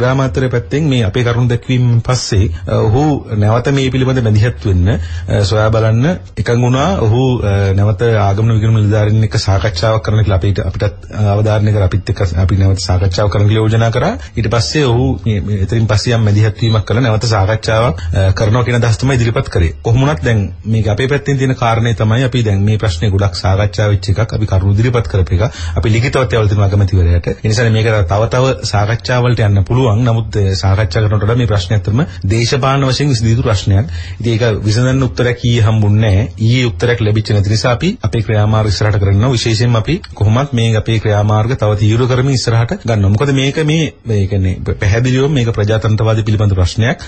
ග්‍රාමාන්තරයේ පැත්තෙන් මේ අපේ කරුණු දැක්වීම පස්සේ ඔහු නැවත මේ පිළිබඳ මැදිහත් වෙන්න සොයා බලන්න එකඟ වුණා. ඔහු නැවත ආගමන විගම නිලධාරීන් එක්ක සාකච්ඡාවක් කරන්න කියලා අපිට අපිටත් අවධාරණය කර අපිත් එක්ක අපි නැවත සාකච්ඡාවක් කරන්න කියලා යෝජනා කරා. ඊට පස්සේ ඔහු මේ එතරින් පස්සේ යම් මැදිහත් වීමක් කළා නැවත සාකච්ඡාවක් කරනවා කියන අදහස තමයි ඉදිරිපත් කරේ. කොහොම වුණත් දැන් මේක අපේ පැත්තෙන් තියෙන කාරණේ තමයි අපි දැන් මේ ප්‍රශ්නේ ගොඩක් සාකච්ඡා වෙච්ච එකක්. අපි කරුණු ඉදිරිපත් කරපු එක. අපි ලිඛිතවත් යවලා තියෙනවා අගමැතිවරයාට. ඒ නිසා මේක තව තව සාකච්ඡා වලට යන්න පුළුවන්. නමුත් සාකච්ඡා කරනකොට වඩා මේ ප්‍රශ්නේ අතරම දේශපාලන වශයෙන් විසඳිතු ප්‍රශ්නයක්. ඉතින් ඒක විසඳන්න උත්තරයක් ඊයේ හම්බුන්නේ නැහැ. ඊයේ උත්තරයක් ලැබිච්ච නැති නිසා අපි අපේ ක්‍රියාමාර්ග ඉස්සරහට කරනවා. විශේෂයෙන්ම අපි කොහොමත් මේ අපේ ක්‍රියාමාර්ග තව තීව්‍ර කරමින් ඉස්සරහට ගන්නවා. මොකද මේක මේ ඒ කියන්නේ පැහැදිලිවම මේක ප්‍රජාතන්ත්‍රවාදී පිළිබඳ ප්‍රශ්නයක්.